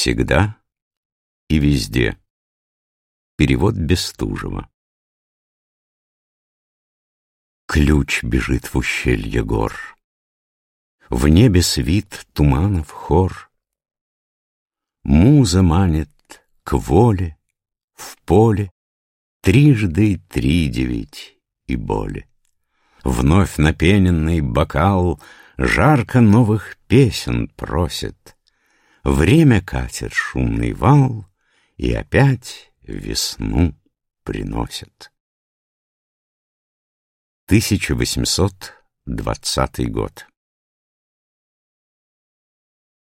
Всегда и везде. Перевод Бестужева. Ключ бежит в ущелье гор. В небе свит туманов хор. Муза манит к воле, в поле Трижды три девять и боли. Вновь напененный бокал Жарко новых песен просит. Время катит шумный вал И опять весну приносит. 1820 год